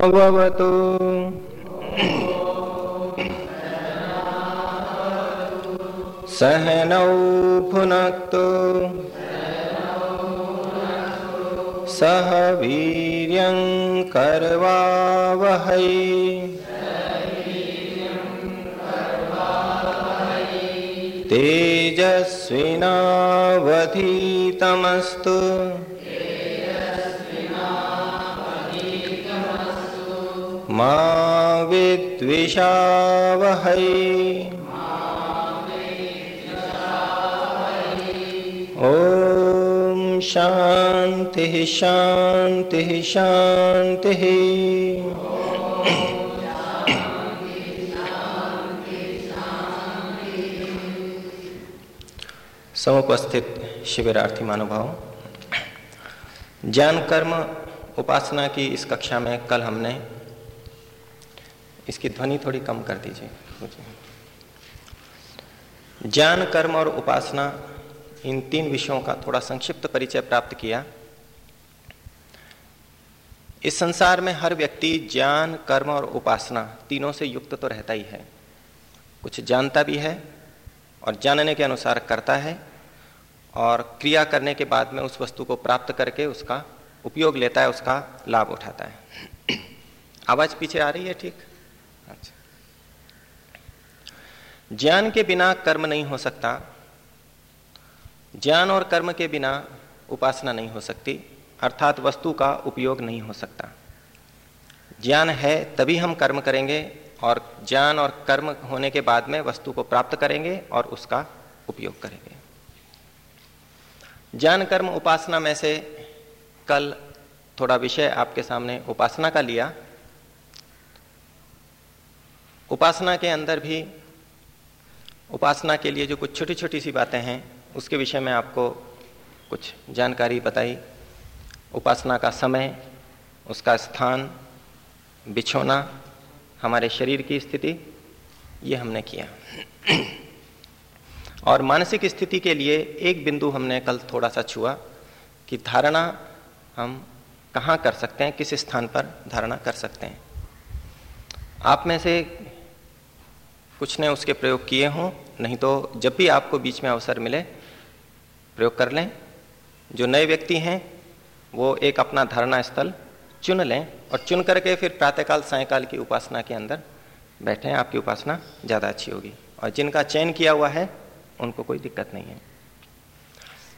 भवतु सहनौ भुनक्तु। सह वीर्यं कर्वावहै। तेजस्विनावधीतमस्तु। मा शान्तिः शान्तिः शान्तिः। समुपस्थित शिविरार्थी महानुभाव, ज्ञान कर्म उपासना की इस कक्षा में कल हमने इसकी ध्वनि थोड़ी कम कर दीजिए ज्ञान, कर्म और उपासना, इन तीन विषयों का थोड़ा संक्षिप्त परिचय प्राप्त किया। इस संसार में हर व्यक्ति ज्ञान, कर्म और उपासना तीनों से युक्त तो रहता ही है। कुछ जानता भी है और जानने के अनुसार करता है और क्रिया करने के बाद में उस वस्तु को प्राप्त करके उसका उपयोग लेता है, उसका लाभ उठाता है। आवाज़ पीछे आ रही है, ठीक अच्छा ज्ञान के बिना कर्म नहीं हो सकता। ज्ञान और कर्म के बिना उपासना नहीं हो सकती, अर्थात वस्तु का उपयोग नहीं हो सकता। ज्ञान है तभी हम कर्म करेंगे और ज्ञान और कर्म होने के बाद में वस्तु को प्राप्त करेंगे और उसका उपयोग करेंगे। ज्ञान, कर्म, उपासना में से कल थोड़ा विषय आपके सामने उपासना का लिया। उपासना के अंदर भी उपासना के लिए जो कुछ छोटी छोटी सी बातें हैं, उसके विषय में आपको कुछ जानकारी बताई। उपासना का समय, उसका स्थान, बिछोना, हमारे शरीर की स्थिति, ये हमने किया। और मानसिक स्थिति के लिए एक बिंदु हमने कल थोड़ा सा छुआ कि धारणा हम कहाँ कर सकते हैं, किस स्थान पर धारणा कर सकते हैं। आप में से कुछ ने उसके प्रयोग किए हों, नहीं तो जब भी आपको बीच में अवसर मिले, प्रयोग कर लें। जो नए व्यक्ति हैं, वो एक अपना धारणा स्थल चुन लें और चुन करके फिर प्रातःकाल, सायकाल की उपासना के अंदर बैठें। आपकी उपासना ज़्यादा अच्छी होगी और जिनका चयन किया हुआ है, उनको कोई दिक्कत नहीं है।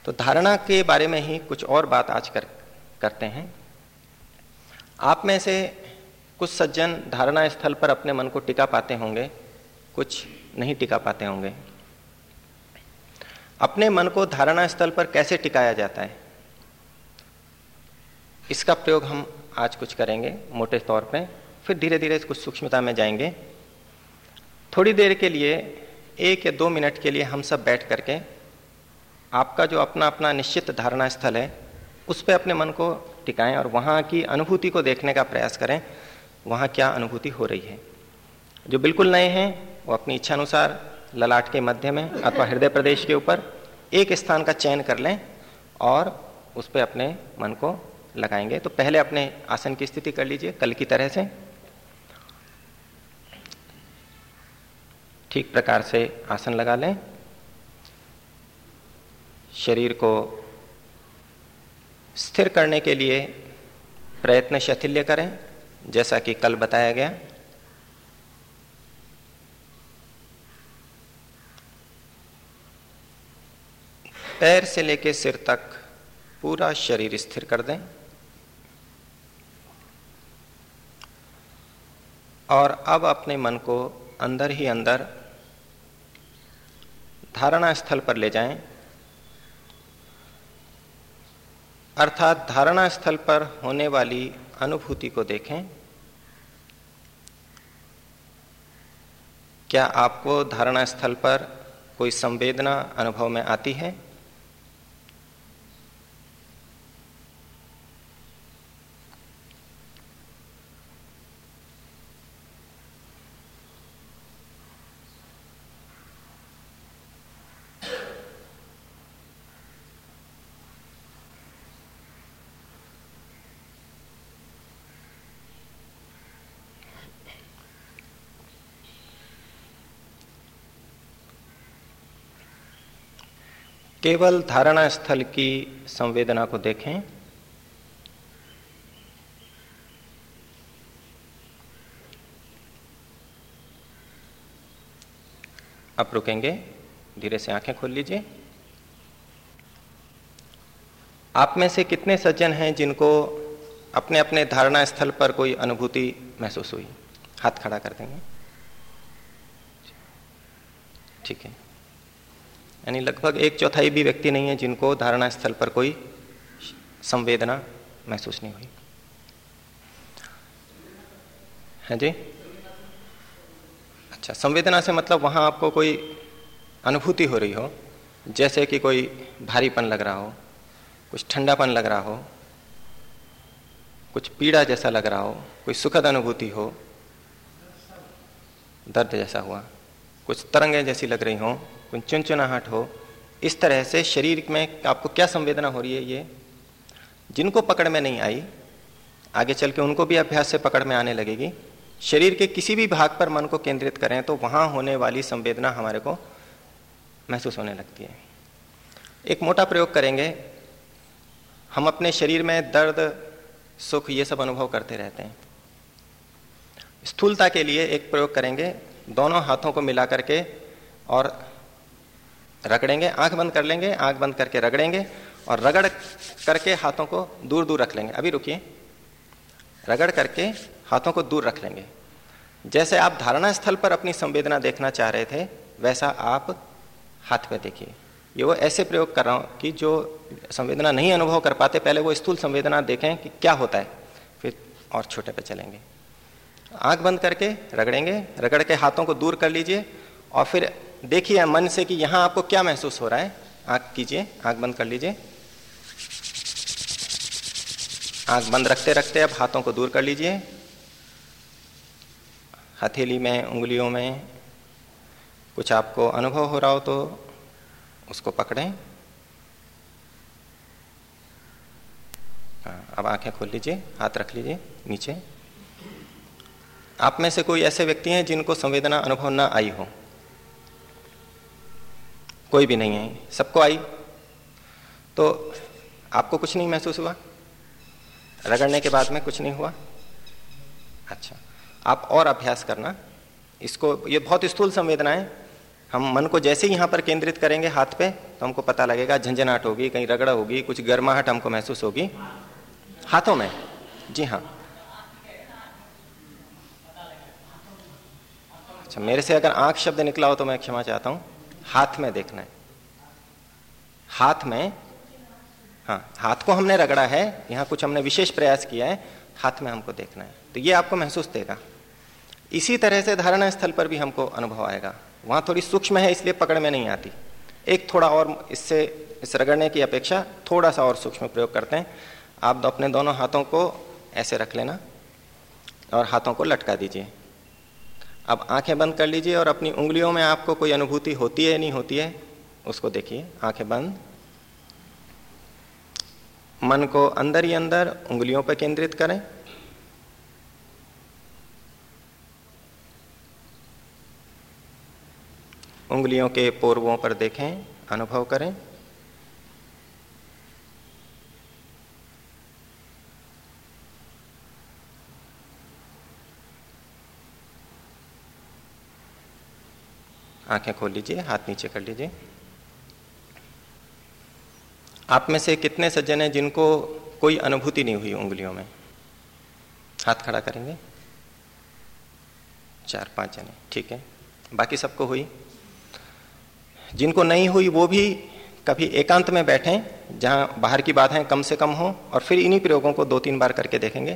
तो धारणा के बारे में ही कुछ और बात आज कर, करते हैं। आप में से कुछ सज्जन धारणा स्थल पर अपने मन को टिका पाते होंगे। कुछ नहीं टिका पाते होंगे। अपने मन को धारणा स्थल पर कैसे टिकाया जाता है? इसका प्रयोग हम आज कुछ करेंगे मोटे तौर पे, फिर धीरे धीरे कुछ सूक्ष्मता में जाएँगे। थोड़ी देर के लिए, एक या दो मिनट के लिए हम सब बैठ करके, आपका जो अपना अपना निश्चित धारणा स्थल है, उस पर अपने मन को टिकाएँ और वहाँ की अनुभूति को देखने का प्रयास करें। वहाँ क्या अनुभूति हो रही है? जो बिल्कुल नए हैं वो अपनी इच्छा अनुसार ललाट के मध्य में अथवा हृदय प्रदेश के ऊपर एक स्थान का चयन कर लें और उस पर अपने मन को लगाएँगे। तो पहले अपने आसन की स्थिति कर लीजिए, कल की तरह से। ठीक प्रकार से आसन लगा लें। शरीर को स्थिर करने के लिए प्रयत्न शैथिल्य करें, जैसा कि कल बताया गया। पैर से लेकर सिर तक पूरा शरीर स्थिर कर दें। और अब अपने मन को अंदर ही अंदर धारणा स्थल पर ले जाएँ। अर्थात धारणा स्थल पर होने वाली अनुभूति को देखें। क्या आपको धारणा स्थल पर कोई संवेदना अनुभव में आती है? केवल धारणा स्थल की संवेदना को देखें। आप रुकेंगे। धीरे से आँखें खोल लीजिए। आप में से कितने सज्जन हैं जिनको अपने अपने धारणा स्थल पर कोई अनुभूति महसूस हुई? हाथ खड़ा कर देंगे। ठीक है। यानी लगभग एक चौथाई भी व्यक्ति नहीं है जिनको धारणा स्थल पर कोई संवेदना महसूस नहीं हुई। है जी? अच्छा संवेदना से मतलब वहाँ आपको कोई अनुभूति हो रही हो, जैसे कि कोई भारीपन लग रहा हो, कुछ ठंडापन लग रहा हो, कुछ पीड़ा जैसा लग रहा हो, कोई सुखद अनुभूति हो, दर्द जैसा हुआ, कुछ तरंगें जैसी लग रही हो चुनचुनाहट हो, इस तरह से शरीर में आपको क्या संवेदना हो रही है ये? जिनको पकड़ में नहीं आई, आगे चल के उनको भी अभ्यास से पकड़ में आने लगेगी। शरीर के किसी भी भाग पर मन को केंद्रित करें तो वहाँ होने वाली संवेदना हमारे को महसूस होने लगती है। एक मोटा प्रयोग करेंगे। हम अपने शरीर में दर्द, सुख, ये सब अनुभव करते रहते हैं। स्थूलता के लिए एक प्रयोग करेंगे। दोनों हाथों को मिला करके और रगड़ेंगे, आँख बंद कर लेंगे, आँख बंद करके रगड़ेंगे और रगड़ करके हाथों को दूर दूर रख लेंगे। अभी रुकिए। रगड़ करके हाथों को दूर रख लेंगे। जैसे आप धारणा स्थल पर अपनी संवेदना देखना चाह रहे थे, वैसा आप हाथ में देखिए। ये वो ऐसे प्रयोग कर रहा हूँ कि जो संवेदना नहीं अनुभव कर पाते, पहले वो स्थूल संवेदना देखें कि क्या होता है, फिर और छोटे पे चलेंगे। आँख बंद करके रगड़ेंगे, रगड़ के हाथों को दूर कर लीजिए और फिर देखिए मन से कि यहाँ आपको क्या महसूस हो रहा है? आँख कीजिए आँख बंद कर लीजिए। आँख बंद रखते रखते अब हाथों को दूर कर लीजिए। हथेली में उंगलियों में कुछ आपको अनुभव हो रहा हो तो उसको पकड़ें। हाँ, अब आँखें खोल लीजिए हाथ रख लीजिए नीचे। आप में से कोई ऐसे व्यक्ति हैं जिनको संवेदना अनुभव ना आई हो? कोई भी नहीं है। सबको आई। तो आपको कुछ नहीं महसूस हुआ? रगड़ने के बाद में कुछ नहीं हुआ? अच्छा। आप और अभ्यास करना। इसको, ये बहुत स्थूल संवेदना है हम मन को जैसे ही यहाँ पर केंद्रित करेंगे हाथ पे तो हमको पता लगेगा झंझनाहट होगी, कहीं रगड़ा होगी, कुछ गर्माहट हमको महसूस होगी। हाथों में। जी हाँ। अच्छा मेरे से अगर आँख शब्द निकला हो तो मैं क्षमा चाहता हूँ। हाथ में देखना है। हाथ में हाँ हाथ को हमने रगड़ा है, यहाँ कुछ हमने विशेष प्रयास किया है, हाथ में हमको देखना है। तो ये आपको महसूस देगा। इसी तरह से धारणा स्थल पर भी हमको अनुभव आएगा। वहाँ थोड़ी सूक्ष्म है, इसलिए पकड़ में नहीं आती। एक थोड़ा और इससे, इस रगड़ने की अपेक्षा थोड़ा सा और सूक्ष्म प्रयोग करते हैं। आप अपने दोनों हाथों को ऐसे रख लेना और हाथों को लटका दीजिए। अब आँखें बंद कर लीजिए और अपनी उंगलियों में आपको कोई अनुभूति होती है, नहीं होती है, उसको देखिए। आँखें बंद। मन को अंदर ही अंदर उंगलियों पर केंद्रित करें। उंगलियों के पूर्वों पर देखें, अनुभव करें। आँखें खोल लीजिए, हाथ नीचे कर लीजिए। आप में से कितने सज्जन हैं जिनको कोई अनुभूति नहीं हुई उंगलियों में? हाथ खड़ा करेंगे। चार, पाँच जने, ठीक है। बाकी सबको हुई? जिनको नहीं हुई, वो भी कभी एकांत में बैठें, जहाँ बाहर की बाधाएँ कम से कम हो, और फिर इन्हीं प्रयोगों को दो तीन बार करके देखेंगे।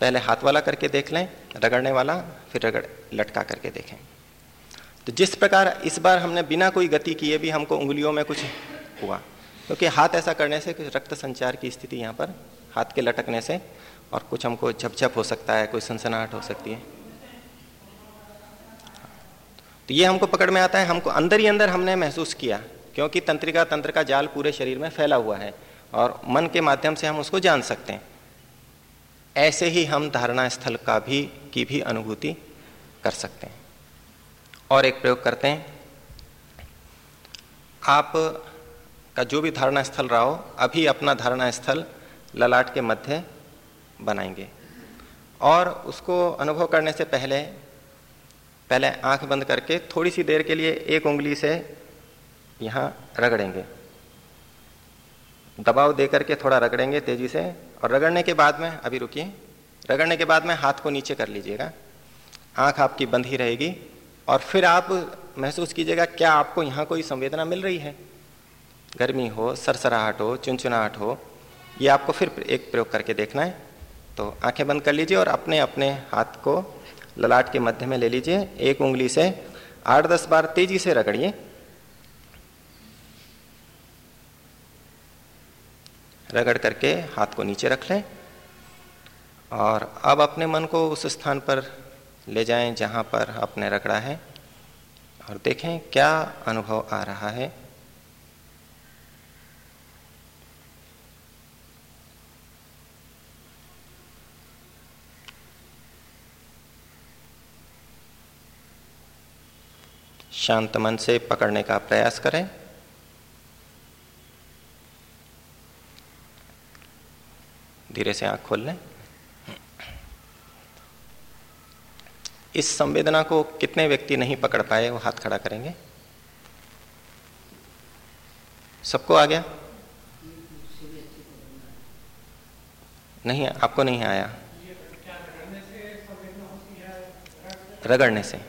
पहले हाथ वाला करके देख लें, रगड़ने वाला, फिर रगड़, लटका करके देखें। तो जिस प्रकार इस बार हमने बिना कोई गति किए भी हमको उंगलियों में कुछ हुआ। क्योंकि हाथ ऐसा करने से कुछ रक्त संचार की स्थिति यहाँ पर हाथ के लटकने से और कुछ हमको झपझप हो सकता है, कोई सनसनाहट हो सकती है। तो ये हमको पकड़ में आता है, हमको अंदर ही अंदर हमने महसूस किया, क्योंकि तंत्रिका तंत्र का जाल पूरे शरीर में फैला हुआ है और मन के माध्यम से हम उसको जान सकते हैं। ऐसे ही हम धारणा स्थल का भी, की भी अनुभूति कर सकते हैं। और एक प्रयोग करते हैं। आप का जो भी धारणा स्थल रहा हो, अभी अपना धारणा स्थल ललाट के मध्य बनाएँगे। और उसको अनुभव करने से पहले पहले आँख बंद करके थोड़ी सी देर के लिए एक उंगली से यहाँ रगड़ेंगे। दबाव दे करके थोड़ा रगड़ेंगे तेज़ी से और रगड़ने के बाद में, अभी रुकिए, रगड़ने के बाद में हाथ को नीचे कर लीजिएगा। आँख आपकी बंद ही रहेगी। और फिर आप महसूस कीजिएगा, क्या आपको यहाँ कोई संवेदना मिल रही है? गर्मी हो, सरसराहट हो, चुनचुनाहट हो, ये आपको फिर एक प्रयोग करके देखना है। तो आँखें बंद कर लीजिए और अपने अपने हाथ को ललाट के मध्य में ले लीजिए। एक उंगली से आठ दस बार तेज़ी से रगड़िए। रगड़ करके हाथ को नीचे रख लें। और अब अपने मन को उस स्थान पर ले जाएँ जहाँ पर आपने रगड़ा है और देखें क्या अनुभव आ रहा है। शांत मन से पकड़ने का प्रयास करें। धीरे से आँख खोल लें। इस संवेदना को कितने व्यक्ति नहीं पकड़ पाए, वो हाथ खड़ा करेंगे। सबको आ गया? नहीं, आपको नहीं आया। रगड़ने से।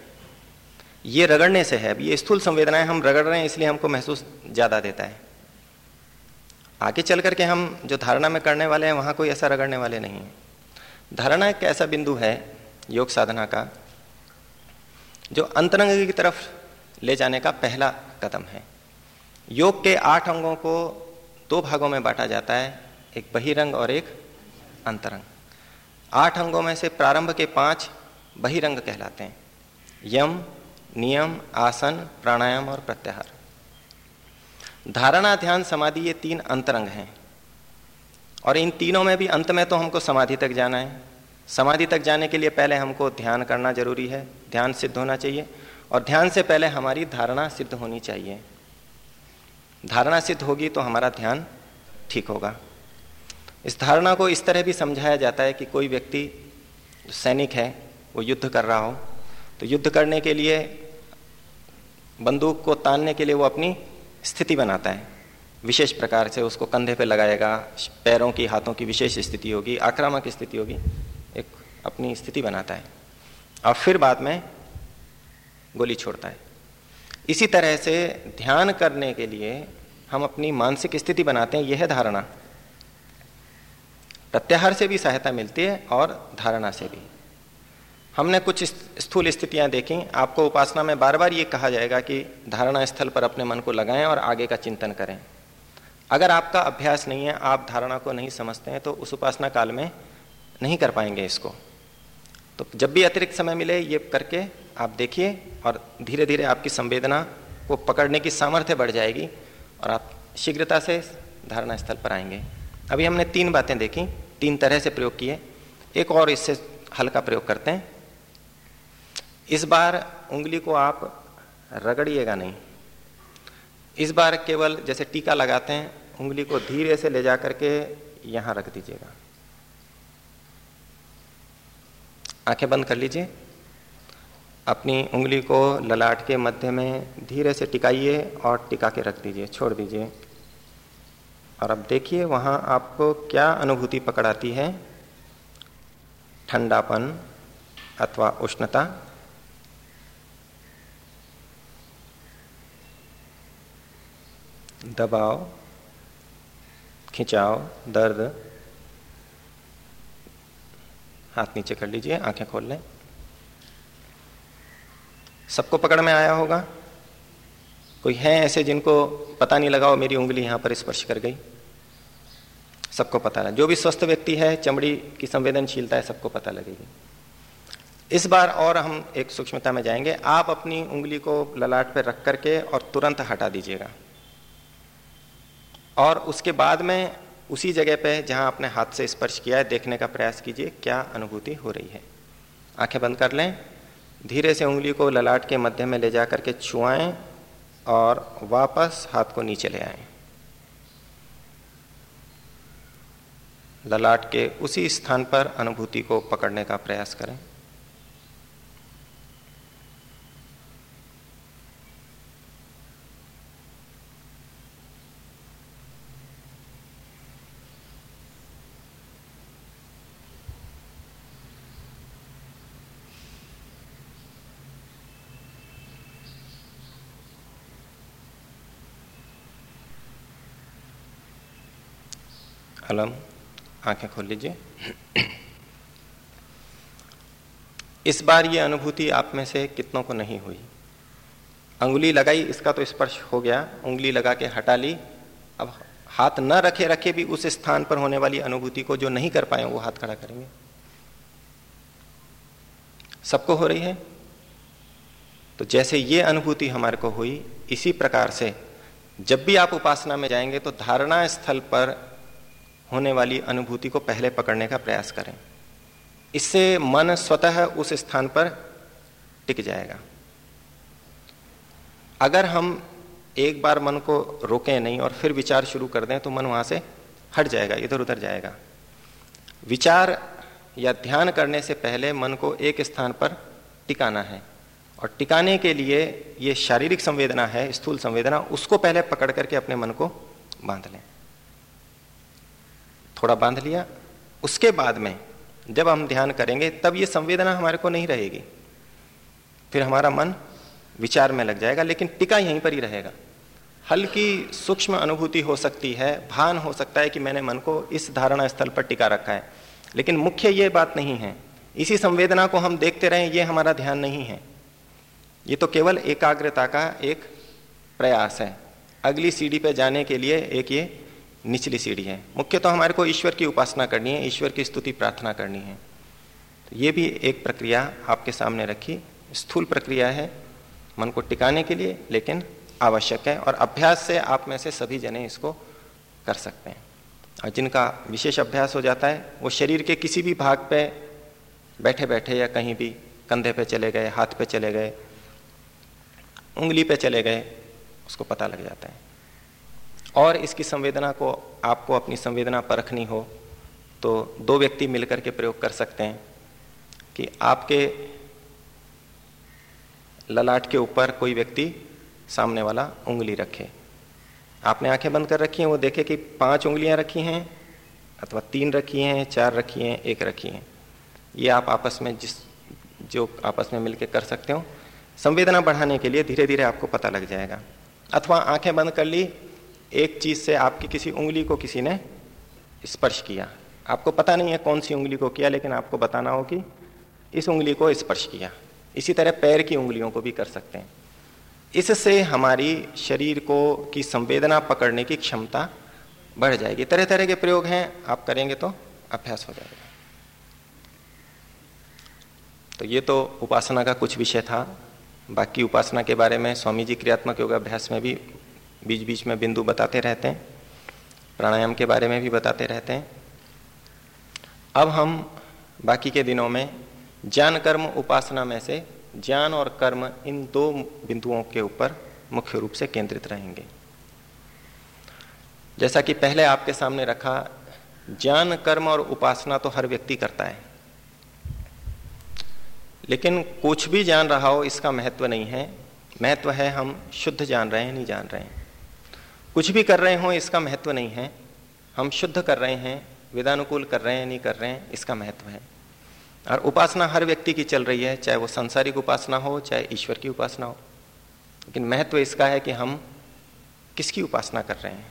ये रगड़ने से है। ये स्थूल संवेदनाएँ हम रगड़ रहे हैं, इसलिए हमको महसूस ज़्यादा देता है। आगे चल करके हम जो धारणा में करने वाले हैं, वहाँ कोई ऐसा रगड़ने वाले नहीं है। धारणा एक ऐसा बिंदु है, योग साधना का जो अंतरंग की तरफ़ ले जाने का पहला कदम है। योग के आठ अंगों को दो भागों में बांटा जाता है, एक बहिरंग और एक अंतरंग। आठ अंगों में से प्रारंभ के पाँच बहिरंग कहलाते हैं। यम, नियम, आसन, प्राणायाम और प्रत्याहार। धारणा, ध्यान, समाधि ये तीन अंतरंग हैं। और इन तीनों में भी अंत में तो हमको समाधि तक जाना है। समाधि तक जाने के लिए पहले हमको ध्यान करना ज़रूरी है, ध्यान सिद्ध होना चाहिए, और ध्यान से पहले हमारी धारणा सिद्ध होनी चाहिए। धारणा सिद्ध होगी तो हमारा ध्यान ठीक होगा। इस धारणा को इस तरह भी समझाया जाता है कि कोई व्यक्ति सैनिक है, वो युद्ध कर रहा हो तो युद्ध करने के लिए, बंदूक को तानने के लिए वो अपनी स्थिति बनाता है। विशेष प्रकार से उसको कंधे पे लगाएगा, पैरों की, हाथों की विशेष स्थिति होगी, आक्रामक स्थिति होगी। एक अपनी स्थिति बनाता है और फिर बाद में गोली छोड़ता है। इसी तरह से ध्यान करने के लिए हम अपनी मानसिक स्थिति बनाते हैं, यह धारणा। प्रत्याहार से भी सहायता मिलती है और धारणा से भी। हमने कुछ स्थूल स्थितियाँ देखी। आपको उपासना में बार बार ये कहा जाएगा कि धारणा स्थल पर अपने मन को लगाएँ और आगे का चिंतन करें। अगर आपका अभ्यास नहीं है, आप धारणा को नहीं समझते हैं तो उस उपासना काल में नहीं कर पाएँगे इसको। तो जब भी अतिरिक्त समय मिले, ये करके आप देखिए और धीरे धीरे आपकी संवेदना को पकड़ने की सामर्थ्य बढ़ जाएगी और आप शीघ्रता से धारणा स्थल पर आएँगे। अभी हमने तीन बातें देखी, तीन तरह से प्रयोग किए। एक और इससे हल्का प्रयोग करते हैं। इस बार उंगली को आप रगड़िएगा नहीं। इस बार केवल जैसे टीका लगाते हैं, उंगली को धीरे से ले जा करके यहाँ रख दीजिएगा। आँखें बंद कर लीजिए। अपनी उंगली को ललाट के मध्य में धीरे से टिकाइए और टिका के रख दीजिए, छोड़ दीजिए। और अब देखिए वहाँ आपको क्या अनुभूति पकड़ाती है। ठंडापन अथवा उष्णता। दबाव, खिंचाव, दर्द। हाथ नीचे कर लीजिए, आँखें खोल लें। सबको पकड़ में आया होगा? कोई है ऐसे जिनको पता नहीं लगा मेरी उंगली यहाँ पर स्पर्श कर गई? सबको पता है जो भी स्वस्थ व्यक्ति है, चमड़ी की संवेदनशीलता है, सबको पता लगेगी। इस बार और हम एक सूक्ष्मता में जाएँगे। आप अपनी उंगली को ललाट पर रख करके और तुरंत हटा दीजिएगा। और उसके बाद में उसी जगह पे जहाँ आपने हाथ से स्पर्श किया है, देखने का प्रयास कीजिए, क्या अनुभूति हो रही है। आँखें बंद कर लें, धीरे से उंगली को ललाट के मध्य में ले जा करके छुआएँ और वापस हाथ को नीचे ले आए। ललाट के उसी स्थान पर अनुभूति को पकड़ने का प्रयास करें। अलम आँखें खोल लीजिए। इस बार ये अनुभूति आप में से कितनों को नहीं हुई? अंगुली लगाई, इसका तो स्पर्श हो गया। उंगली लगा के हटा ली। अब हाथ न रखे रखे भी उस स्थान पर होने वाली अनुभूति को जो नहीं कर पाए, वो हाथ खड़ा करेंगे। सबको हो रही है? तो जैसे ये अनुभूति हमारे को हुई, इसी प्रकार से जब भी आप उपासना में जाएँगे तो धारणा स्थल पर होने वाली अनुभूति को पहले पकड़ने का प्रयास करें। इससे मन स्वतः उस स्थान पर टिक जाएगा। अगर हम एक बार मन को रोकें नहीं और फिर विचार शुरू कर दें तो मन वहाँ से हट जाएगा, इधर उधर जाएगा। विचार या ध्यान करने से पहले मन को एक स्थान पर टिकाना है। और टिकाने के लिए ये शारीरिक संवेदना है, स्थूल संवेदना, उसको पहले पकड़ करके अपने मन को बाँध लें। थोड़ा बाँध लिया। उसके बाद में जब हम ध्यान करेंगे, तब ये संवेदना हमारे को नहीं रहेगी। फिर हमारा मन विचार में लग जाएगा, लेकिन टिका यहीं पर ही रहेगा। हल्की सूक्ष्म अनुभूति हो सकती है, भान हो सकता है कि मैंने मन को इस धारणा स्थल पर टिका रखा है। लेकिन मुख्य ये बात नहीं है। इसी संवेदना को हम देखते रहें, ये हमारा ध्यान नहीं है। ये तो केवल एकाग्रता का एक प्रयास है। अगली सीढ़ी पर जाने के लिए एक ये निचली सीढ़ी है। मुख्य तो हमारे को ईश्वर की उपासना करनी है, ईश्वर की स्तुति प्रार्थना करनी है। तो ये भी एक प्रक्रिया आपके सामने रखी। स्थूल प्रक्रिया है मन को टिकाने के लिए, लेकिन आवश्यक है और अभ्यास से आप में से सभी जने इसको कर सकते हैं। और जिनका विशेष अभ्यास हो जाता है, वो शरीर के किसी भी भाग पे बैठे बैठे या कहीं भी कंधे पे चले गए, हाथ पे चले गए, उंगली पे चले गए, उसको पता लग जाता है। और इसकी संवेदना को, आपको अपनी संवेदना परखनी हो तो दो व्यक्ति मिलकर के प्रयोग कर सकते हैं कि आपके ललाट के ऊपर कोई व्यक्ति सामने वाला उंगली रखे। आपने आँखें बंद कर रखी हैं, वो देखे कि पाँच उंगलियाँ रखी हैं, अथवा तीन रखी हैं, चार रखी हैं, एक रखी हैं। ये आप आपस में जिस, जो आपस में मिलकर कर सकते हो। संवेदना बढ़ाने के लिए धीरे धीरे आपको पता लग जाएगा। अथवा आँखें बंद कर ली एक चीज़ से आपकी किसी उंगली को किसी ने स्पर्श किया। आपको पता नहीं है कौन सी उंगली को किया, लेकिन आपको बताना हो कि इस उंगली को स्पर्श किया। इसी तरह पैर की उंगलियों को भी कर सकते हैं। इससे हमारी शरीर को की संवेदना पकड़ने की क्षमता बढ़ जाएगी। तरह तरह के प्रयोग हैं। आप करेंगे तो अभ्यास हो जाएगा। तो ये तो उपासना का कुछ विषय था। बाकी उपासना के बारे में स्वामी जी क्रियात्मक योगाभ्यास में भी बीच बीच में बिंदु बताते रहते हैं। प्राणायाम के बारे में भी बताते रहते हैं। अब हम बाकी के दिनों में ज्ञान, कर्म, उपासना में से ज्ञान और कर्म इन दो बिंदुओं के ऊपर मुख्य रूप से केंद्रित रहेंगे। जैसा कि पहले आपके सामने रखा, ज्ञान, कर्म और उपासना तो हर व्यक्ति करता है। लेकिन कुछ भी जान रहा हो, इसका महत्व नहीं है। महत्व है हम शुद्ध जान रहे हैं, नहीं जान रहे हैं। कुछ भी कर रहे हो, इसका महत्व नहीं है। हम शुद्ध कर रहे हैं, वेदानुकूल कर रहे हैं, नहीं कर रहे हैं, इसका महत्व है। और उपासना हर व्यक्ति की चल रही है, चाहे वो सांसारिक उपासना हो, चाहे ईश्वर की उपासना हो। लेकिन महत्व इसका है कि हम किसकी उपासना कर रहे हैं?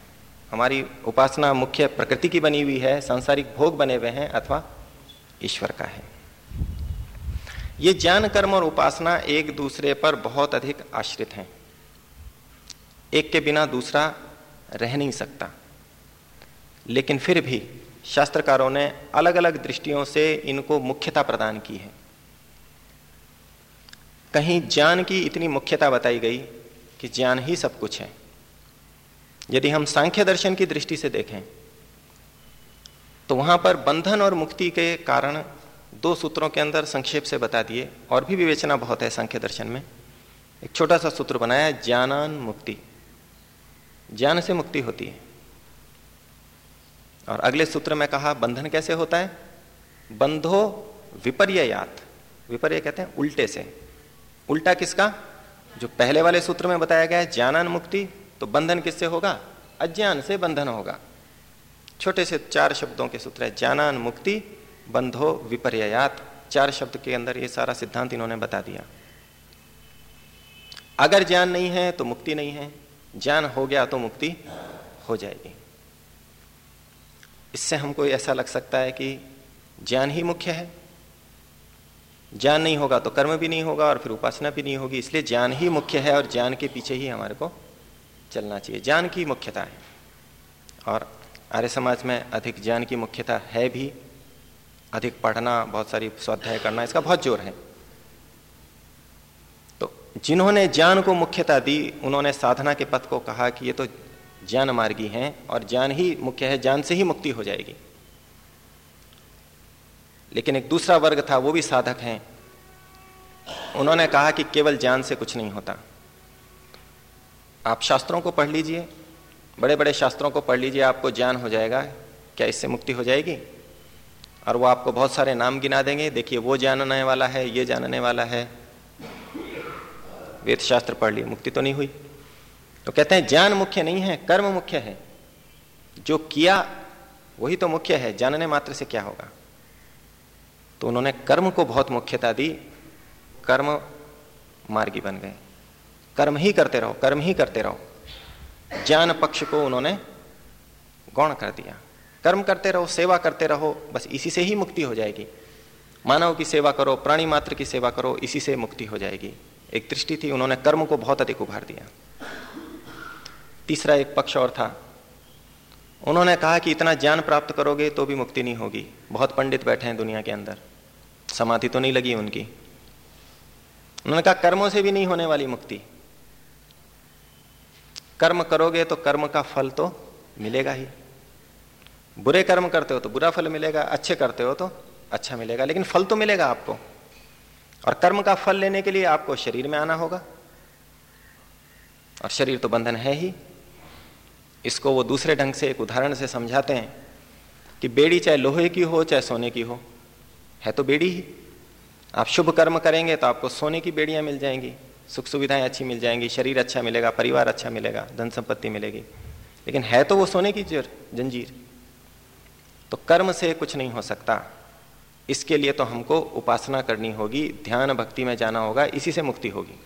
हमारी उपासना मुख्य प्रकृति की बनी हुई है, सांसारिक भोग बने हुए हैं, अथवा ईश्वर का है। ये ज्ञान, कर्म और उपासना एक दूसरे पर बहुत अधिक आश्रित हैं। एक के बिना दूसरा रह नहीं सकता। लेकिन फिर भी शास्त्रकारों ने अलग अलग दृष्टियों से इनको मुख्यता प्रदान की है। कहीं ज्ञान की इतनी मुख्यता बताई गई कि ज्ञान ही सब कुछ है। यदि हम सांख्य दर्शन की दृष्टि से देखें तो वहाँ पर बंधन और मुक्ति के कारण दो सूत्रों के अंदर संक्षेप से बता दिए, और भी विवेचना बहुत है सांख्य दर्शन में। एक छोटा सा सूत्र बनाया, ज्ञानान मुक्ति। ज्ञान से मुक्ति होती है। और अगले सूत्र में कहा, बंधन कैसे होता है? बंधो विपर्यात विपर्य कहते हैं उल्टे से। उल्टा किसका? जो पहले वाले सूत्र में बताया गया है, ज्ञानान मुक्ति तो बंधन किससे होगा? अज्ञान से बंधन होगा। छोटे से चार शब्दों के सूत्र है, ज्ञानान मुक्ति, बंधो विपर्यात चार शब्द के अंदर ये सारा सिद्धांत इन्होंने बता दिया। अगर ज्ञान नहीं है तो मुक्ति नहीं है। ज्ञान हो गया तो मुक्ति हो जाएगी। इससे हमको ऐसा लग सकता है कि ज्ञान ही मुख्य है। ज्ञान नहीं होगा तो कर्म भी नहीं होगा और फिर उपासना भी नहीं होगी। इसलिए ज्ञान ही मुख्य है और ज्ञान के पीछे ही हमारे को चलना चाहिए। ज्ञान की मुख्यता है। और आर्य समाज में अधिक ज्ञान की मुख्यता है भी। अधिक पढ़ना, बहुत सारी स्वाध्याय करना, इसका बहुत ज़ोर है। जिन्होंने ज्ञान को मुख्यता दी, उन्होंने साधना के पथ को कहा कि ये तो ज्ञान मार्गी हैं और ज्ञान ही मुख्य है, ज्ञान से ही मुक्ति हो जाएगी। लेकिन एक दूसरा वर्ग था, वो भी साधक हैं। उन्होंने कहा कि केवल ज्ञान से कुछ नहीं होता। आप शास्त्रों को पढ़ लीजिए बड़े बड़े शास्त्रों को पढ़ लीजिए, आपको ज्ञान हो जाएगा। क्या इससे मुक्ति हो जाएगी? और वो आपको बहुत सारे नाम गिना देंगे। देखिए, वो जानने वाला है, ये जानने वाला है। वेद शास्त्र पढ़ लिए, मुक्ति तो नहीं हुई। तो कहते हैं, ज्ञान मुख्य नहीं है, कर्म मुख्य है। जो किया, वही तो मुख्य है, जानने मात्र से क्या होगा? तो उन्होंने कर्म को बहुत मुख्यता दी, कर्म मार्गी बन गए। कर्म ही करते रहो, कर्म ही करते रहो। ज्ञान पक्ष को उन्होंने गौण कर दिया। कर्म करते रहो, सेवा करते रहो, बस इसी से ही मुक्ति हो जाएगी। मानव की सेवा करो, प्राणी मात्र की सेवा करो, इसी से मुक्ति हो जाएगी। एक दृष्टि थी, उन्होंने कर्म को बहुत अधिक उभार दिया। तीसरा एक पक्ष और था। उन्होंने कहा कि इतना ज्ञान प्राप्त करोगे तो भी मुक्ति नहीं होगी। बहुत पंडित बैठे हैं दुनिया के अंदर। समाधि तो नहीं लगी उनकी। उन्होंने कहा, कर्मों से भी नहीं होने वाली मुक्ति। कर्म करोगे तो कर्म का फल तो मिलेगा ही। बुरे कर्म करते हो तो बुरा फल मिलेगा, अच्छे करते हो तो अच्छा मिलेगा, लेकिन फल तो मिलेगा आपको। और कर्म का फल लेने के लिए आपको शरीर में आना होगा। और शरीर तो बंधन है ही। इसको वो दूसरे ढंग से एक उदाहरण से समझाते हैं कि बेड़ी चाहे लोहे की हो, चाहे सोने की हो, है तो बेड़ी ही। आप शुभ कर्म करेंगे तो आपको सोने की बेड़ियाँ मिल जाएँगी, सुख सुविधाएँ अच्छी मिल जाएँगी, शरीर अच्छा मिलेगा, परिवार अच्छा मिलेगा, धन संपत्ति मिलेगी। लेकिन है तो वो सोने की जर जंजीर। तो कर्म से कुछ नहीं हो सकता। इसके लिए तो हमको उपासना करनी होगी, ध्यान भक्ति में जाना होगा, इसी से मुक्ति होगी।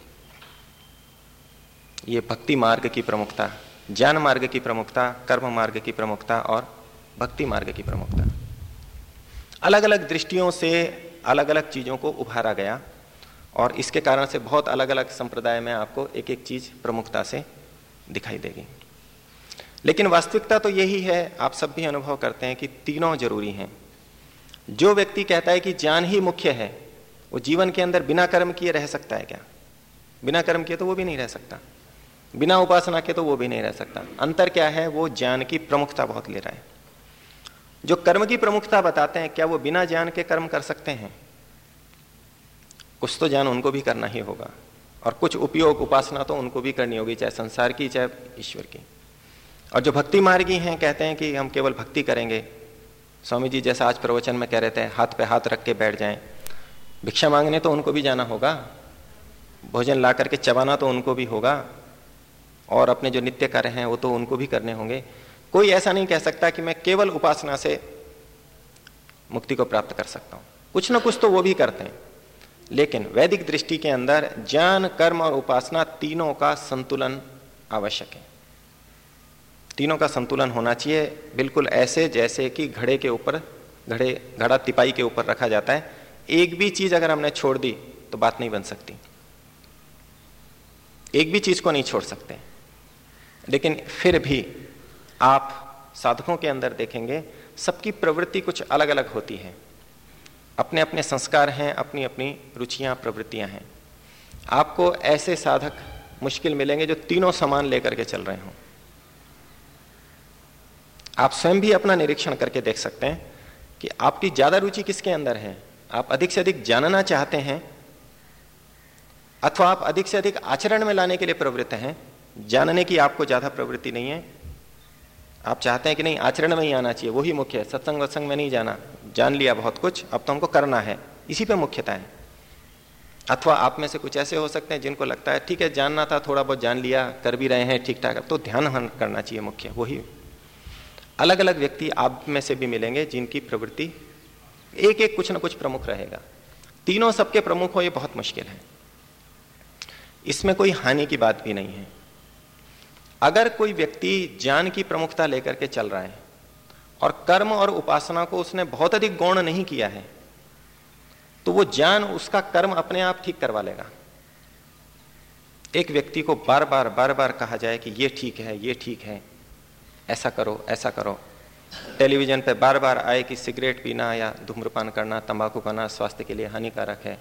ये भक्ति मार्ग की प्रमुखता, ज्ञान मार्ग की प्रमुखता, कर्म मार्ग की प्रमुखता और भक्ति मार्ग की प्रमुखता। अलग अलग दृष्टियों से अलग अलग चीज़ों को उभारा गया और इसके कारण से बहुत अलग अलग संप्रदाय में आपको एक एक चीज़ प्रमुखता से दिखाई देगी। लेकिन वास्तविकता तो यही है, आप सब भी अनुभव करते हैं कि तीनों ज़रूरी हैं। जो व्यक्ति कहता है कि ज्ञान ही मुख्य है, वो जीवन के अंदर बिना कर्म किए रह सकता है क्या? बिना कर्म किए तो वो भी नहीं रह सकता। बिना उपासना के तो वो भी नहीं रह सकता। अंतर क्या है? वो ज्ञान की प्रमुखता बहुत ले रहा है। जो कर्म की प्रमुखता बताते हैं, क्या वो बिना ज्ञान के कर्म कर सकते हैं? कुछ तो ज्ञान उनको भी करना ही होगा, और कुछ उपयोग, उपासना तो उनको भी करनी होगी, चाहे संसार की, चाहे ईश्वर की। और जो भक्ति मार्गी हैं, कहते हैं कि हम केवल भक्ति करेंगे स्वामी जी, जैसा आज प्रवचन में कह रहे थे, हाथ पे हाथ रख के बैठ जाएँ। भिक्षा मांगने तो उनको भी जाना होगा, भोजन ला करके चबाना तो उनको भी होगा, और अपने जो नित्य कार्य हैं, वो तो उनको भी करने होंगे। कोई ऐसा नहीं कह सकता कि मैं केवल उपासना से मुक्ति को प्राप्त कर सकता हूँ। कुछ ना कुछ तो वो भी करते हैं। लेकिन वैदिक दृष्टि के अंदर ज्ञान, कर्म और उपासना तीनों का संतुलन आवश्यक है। तीनों का संतुलन होना चाहिए। बिल्कुल ऐसे जैसे कि घड़े के ऊपर, घड़े, घड़ा तिपाई के ऊपर रखा जाता है। एक भी चीज़ अगर हमने छोड़ दी तो बात नहीं बन सकती। एक भी चीज़ को नहीं छोड़ सकते। लेकिन फिर भी आप साधकों के अंदर देखेंगे, सबकी प्रवृत्ति कुछ अलग अलग होती है। अपने अपने संस्कार हैं अपनी अपनी रुचियाँ, प्रवृत्तियाँ हैं। आपको ऐसे साधक मुश्किल मिलेंगे जो तीनों समान लेकर के चल रहे हों। आप स्वयं भी अपना निरीक्षण करके देख सकते हैं कि आपकी ज़्यादा रुचि किसके अंदर है? आप अधिक से अधिक जानना चाहते हैं? अथवा आप अधिक से अधिक आचरण में लाने के लिए प्रवृत्त हैं? जानने की आपको ज़्यादा प्रवृत्ति नहीं है? आप चाहते हैं कि नहीं, आचरण में ही आना चाहिए, वही मुख्य है। सत्संग वत्संग में नहीं जाना। जान लिया बहुत कुछ, अब तो हमको करना है। इसी पे मुख्यता है। अथवा आप में से कुछ ऐसे हो सकते हैं जिनको लगता है, ठीक है, जानना था, थोड़ा बहुत जान लिया, कर भी रहे हैं, ठीक ठाक। अब तो ध्यान करना चाहिए मुख्य, वही अलग अलग व्यक्ति आप में से भी मिलेंगे जिनकी प्रवृत्ति एक एक कुछ ना कुछ प्रमुख रहेगा। तीनों सबके प्रमुख हो, ये बहुत मुश्किल है। इसमें कोई हानि की बात भी नहीं है। अगर कोई व्यक्ति ज्ञान की प्रमुखता लेकर के चल रहा है और कर्म और उपासना को उसने बहुत अधिक गौण नहीं किया है तो वो ज्ञान उसका कर्म अपने आप ठीक करवा लेगा। एक व्यक्ति को बार बार बार बार कहा जाए कि ये ठीक है, ये ठीक है ऐसा करो ऐसा करो। टेलीविज़न पे बार बार आए कि सिगरेट पीना या धूम्रपान करना तंबाकू खाना स्वास्थ्य के लिए हानिकारक है।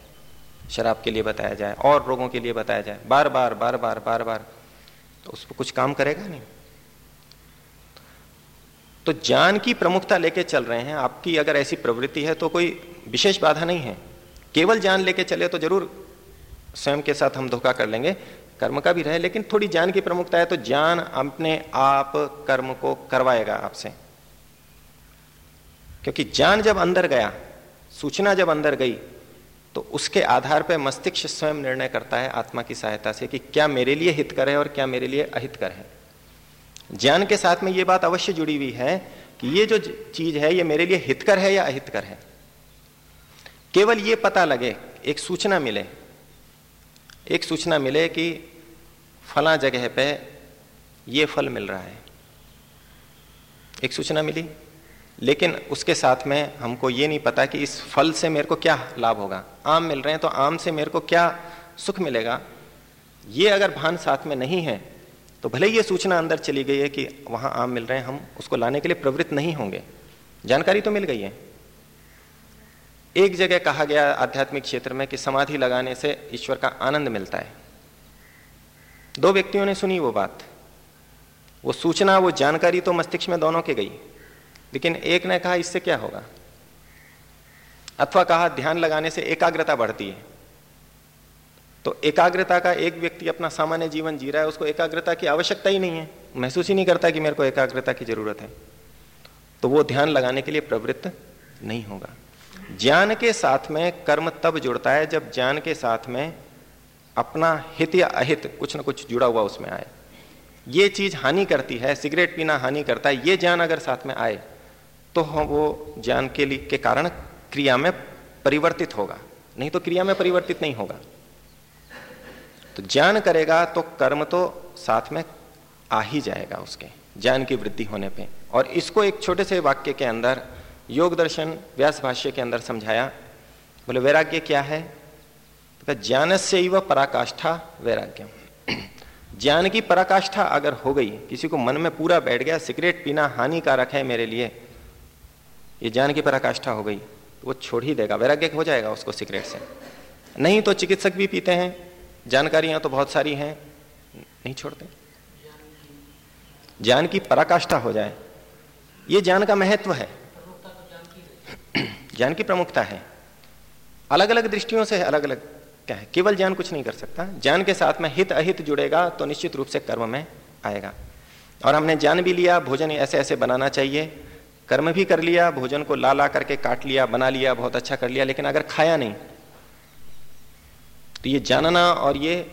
शराब के लिए बताया जाए, और रोगों के लिए बताया जाए। बार बार बार बार बार बार तो उस पर कुछ काम करेगा नहीं। तो ज्ञान की प्रमुखता लेके चल रहे हैं, आपकी अगर ऐसी प्रवृत्ति है तो कोई विशेष बाधा नहीं है। केवल ज्ञान लेके चले तो ज़रूर स्वयं के साथ हम धोखा कर लेंगे कर्म का भी रहे, लेकिन थोड़ी ज्ञान की प्रमुखता है तो ज्ञान अपने आप कर्म को करवाएगा आपसे। क्योंकि ज्ञान जब अंदर गया, सूचना जब अंदर गई तो उसके आधार पर मस्तिष्क स्वयं निर्णय करता है आत्मा की सहायता से कि क्या मेरे लिए हितकर है और क्या मेरे लिए अहितकर है। ज्ञान के साथ में यह बात अवश्य जुड़ी हुई है कि ये जो, चीज़ है, ये मेरे लिए हितकर है या अहितकर है। केवल ये पता लगे, एक सूचना मिले एक सूचना मिले कि फला जगह पे ये फल मिल रहा है। एक सूचना मिली, लेकिन उसके साथ में हमको ये नहीं पता कि इस फल से मेरे को क्या लाभ होगा। आम मिल रहे हैं तो आम से मेरे को क्या सुख मिलेगा? ये अगर भान साथ में नहीं है तो भले ही ये सूचना अंदर चली गई है कि वहाँ आम मिल रहे हैं, हम उसको लाने के लिए प्रवृत्त नहीं होंगे। जानकारी तो मिल गई है। एक जगह कहा गया आध्यात्मिक क्षेत्र में कि समाधि लगाने से ईश्वर का आनंद मिलता है। दो व्यक्तियों ने सुनी वो बात। वो सूचना, वो जानकारी तो मस्तिष्क में दोनों के गई, लेकिन एक ने कहा, इससे क्या होगा? अथवा कहा, ध्यान लगाने से एकाग्रता बढ़ती है। तो एकाग्रता का एक व्यक्ति अपना सामान्य जीवन जी रहा है, उसको एकाग्रता की आवश्यकता ही नहीं है। महसूस ही नहीं करता कि मेरे को एकाग्रता की ज़रूरत है। तो वो ध्यान लगाने के लिए प्रवृत्त नहीं होगा। ज्ञान के साथ में कर्म तब जुड़ता है जब ज्ञान के साथ में अपना हित या अहित कुछ ना कुछ जुड़ा हुआ उसमें आए। ये चीज़ हानि करती है, सिगरेट पीना हानि करता है, ये ज्ञान अगर साथ में आए तो वो ज्ञान के लिए के कारण क्रिया में परिवर्तित होगा। नहीं तो क्रिया में परिवर्तित नहीं होगा। तो ज्ञान करेगा तो कर्म तो साथ में आ ही जाएगा उसके, ज्ञान की वृद्धि होने पे। और इसको एक छोटे से वाक्य के अंदर योग दर्शन व्यास भाष्य के अंदर समझाया, बोले, वैराग्य क्या है? तो ज्ञान से वह पराकाष्ठा वैराग्य ज्ञान की पराकाष्ठा अगर हो गई, किसी को मन में पूरा बैठ गया, सिगरेट पीना हानिकारक है मेरे लिए, ये ज्ञान की पराकाष्ठा हो गई तो वो छोड़ ही देगा, वैराग्य हो जाएगा उसको सिगरेट से। नहीं तो चिकित्सक भी पीते हैं, जानकारियाँ तो बहुत सारी हैं, नहीं छोड़ते। ज्ञान की पराकाष्ठा हो जाए, ये ज्ञान का महत्व है। ज्ञान की प्रमुखता है। अलग अलग दृष्टियों से अलग अलग क्या है? केवल ज्ञान कुछ नहीं कर सकता। ज्ञान के साथ में हित, अहित जुड़ेगा तो निश्चित रूप से कर्म में आएगा। और हमने ज्ञान भी लिया, भोजन ऐसे ऐसे बनाना चाहिए। कर्म भी कर लिया, भोजन को ला ला करके काट लिया, बना लिया, बहुत अच्छा कर लिया, लेकिन अगर खाया नहीं तो ये जानना और ये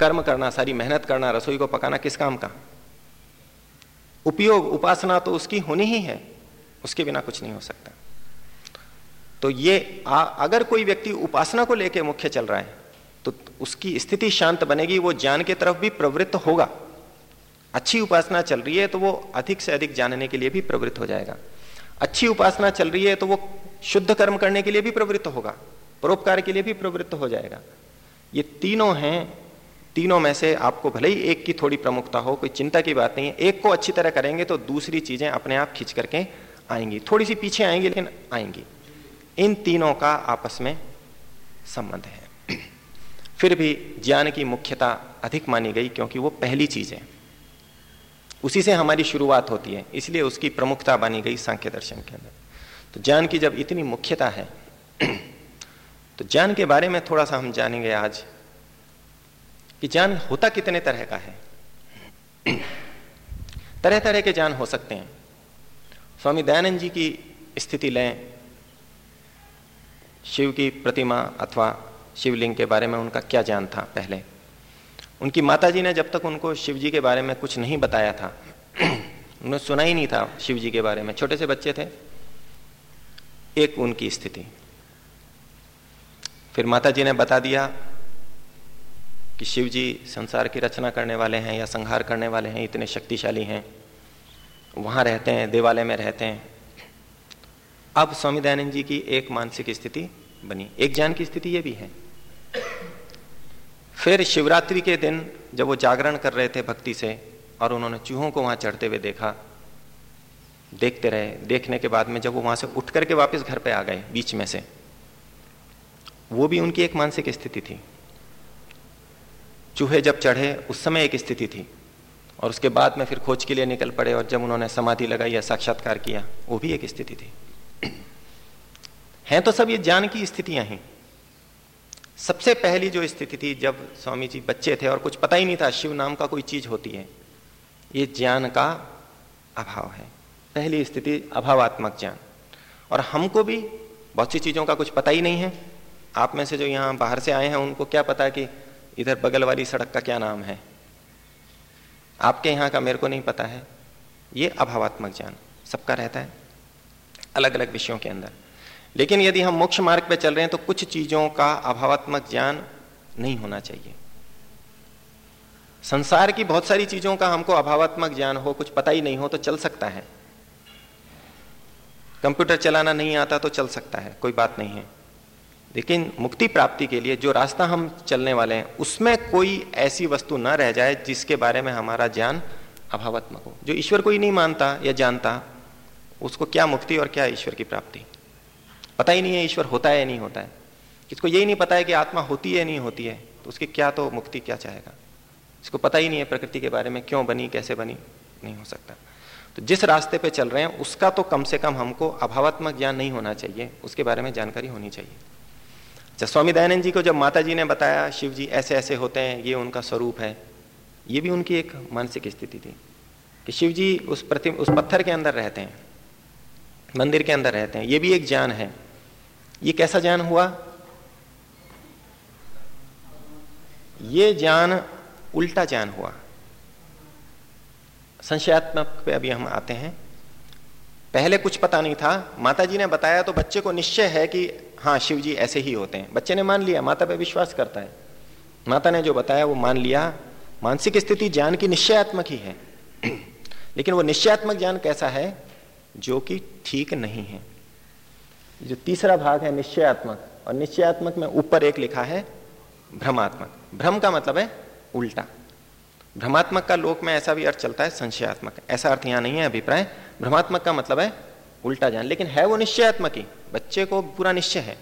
कर्म करना, सारी मेहनत करना, रसोई को पकाना किस काम का? उपयोग, उपासना तो उसकी होनी ही है। उसके बिना कुछ नहीं हो सकता। तो ये आ, अगर कोई व्यक्ति उपासना को लेकर मुख्य चल रहा है तो उसकी स्थिति शांत बनेगी वो ज्ञान की तरफ़ भी प्रवृत्त होगा। अच्छी उपासना चल रही है तो वो अधिक से अधिक जानने के लिए भी प्रवृत्त हो जाएगा। अच्छी उपासना चल रही है तो वो शुद्ध कर्म करने के लिए भी प्रवृत्त होगा परोपकार के लिए भी प्रवृत्त हो जाएगा। ये तीनों हैं तीनों में से आपको भले ही एक की थोड़ी प्रमुखता हो कोई चिंता की बात नहीं है एक को अच्छी तरह करेंगे तो दूसरी चीज़ें अपने आप खींच करके आएँगी। थोड़ी सी पीछे आएँगी लेकिन आएँगी। इन तीनों का आपस में संबंध है। फिर भी ज्ञान की मुख्यता अधिक मानी गई क्योंकि वो पहली चीज़ है। उसी से हमारी शुरुआत होती है, इसलिए उसकी प्रमुखता मानी गई सांख्य दर्शन के अंदर। तो ज्ञान की जब इतनी मुख्यता है तो ज्ञान के बारे में थोड़ा सा हम जानेंगे आज कि ज्ञान होता कितने तरह का है। तरह तरह के ज्ञान हो सकते हैं। स्वामी दयानंद जी की स्थिति लें शिव की प्रतिमा अथवा शिवलिंग के बारे में उनका क्या ज्ञान था पहले? उनकी माता जी ने जब तक उनको शिव जी के बारे में कुछ नहीं बताया था उन्होंने सुना ही नहीं था शिव जी के बारे में। छोटे से बच्चे थे। एक उनकी स्थिति। फिर माता जी ने बता दिया कि शिव जी संसार की रचना करने वाले हैं या संहार करने वाले हैं, इतने शक्तिशाली हैं। वहाँ रहते हैं, देवालय में रहते हैं। अब स्वामी दयानंद जी की एक मानसिक स्थिति बनी। एक ज्ञान की स्थिति यह भी है। फिर शिवरात्रि के दिन जब वो जागरण कर रहे थे भक्ति से और उन्होंने चूहों को वहाँ चढ़ते हुए देखा, देखते रहे। देखने के बाद में जब वो वहाँ से उठ करके वापस घर पे आ गए बीच में से, वो भी उनकी एक मानसिक स्थिति थी। चूहे जब चढ़े, उस समय एक स्थिति थी और उसके बाद में फिर खोज के लिए निकल पड़े और जब उन्होंने समाधि लगाई या साक्षात्कार किया, वो भी एक स्थिति थी। हैं तो सब ये ज्ञान की स्थितियाँ ही। सबसे पहली जो स्थिति थी, जब स्वामी जी बच्चे थे और कुछ पता ही नहीं था, शिव नाम का कोई चीज़ होती है, ये ज्ञान का अभाव है। पहली स्थिति, अभावात्मक ज्ञान। और हमको भी बहुत सी चीज़ों का कुछ पता ही नहीं है। आप में से जो यहाँ बाहर से आए हैं, उनको क्या पता कि इधर बगल वाली सड़क का क्या नाम है? आपके यहाँ का मेरे को नहीं पता है। ये अभावात्मक ज्ञान सबका रहता है अलग अलग विषयों के अंदर। लेकिन यदि हम मोक्ष मार्ग पर चल रहे हैं तो कुछ चीज़ों का अभावात्मक ज्ञान नहीं होना चाहिए। संसार की बहुत सारी चीज़ों का हमको अभावात्मक ज्ञान हो, कुछ पता ही नहीं हो तो चल सकता है। कंप्यूटर चलाना नहीं आता तो चल सकता है, कोई बात नहीं है। लेकिन मुक्ति प्राप्ति के लिए जो रास्ता हम चलने वाले हैं, उसमें कोई ऐसी वस्तु न रह जाए, जिसके बारे में हमारा ज्ञान अभावात्मक हो। जो ईश्वर को ही नहीं मानता या जानता, उसको क्या मुक्ति और क्या ईश्वर की प्राप्ति? पता ही नहीं है, ईश्वर होता है या नहीं होता है। किसको यही नहीं पता है कि आत्मा होती है नहीं होती है तो उसकी क्या तो मुक्ति क्या चाहेगा? इसको पता ही नहीं है प्रकृति के बारे में, क्यों बनी, कैसे बनी, नहीं हो सकता। तो जिस रास्ते पे चल रहे हैं, उसका तो कम से कम हमको अभावात्मक ज्ञान नहीं होना चाहिए, उसके बारे में जानकारी होनी चाहिए। अच्छा स्वामी दयानंद जी को जब माता जी ने बताया, शिव जी ऐसे ऐसे होते हैं, ये उनका स्वरूप है, ये भी उनकी एक मानसिक स्थिति थी कि शिव जी उस प्रति उस पत्थर के अंदर रहते हैं, मंदिर के अंदर रहते हैं, ये भी एक ज्ञान है। ये कैसा ज्ञान हुआ? ये ज्ञान उल्टा ज्ञान हुआ। संशयात्मक पे अभी हम आते हैं। पहले कुछ पता नहीं था। माता जी ने बताया तो बच्चे को निश्चय है कि हाँ शिव जी ऐसे ही होते हैं। बच्चे ने मान लिया, माता पे विश्वास करता है। माता ने जो बताया वो मान लिया। मानसिक स्थिति ज्ञान की निश्चयात्मक ही है। लेकिन वो निश्चयात्मक ज्ञान कैसा है? जो कि ठीक नहीं है। जो तीसरा भाग है निश्चयात्मक, और निश्चयात्मक में ऊपर एक लिखा है भ्रमात्मक। भ्रम का मतलब है उल्टा। भ्रमात्मक का लोक में ऐसा भी अर्थ चलता है संशयात्मक। ऐसा अर्थ यहाँ नहीं है, अभिप्राय। भ्रमात्मक का मतलब है उल्टा ज्ञान लेकिन है वो निश्चयात्मक ही। बच्चे को पूरा निश्चय है।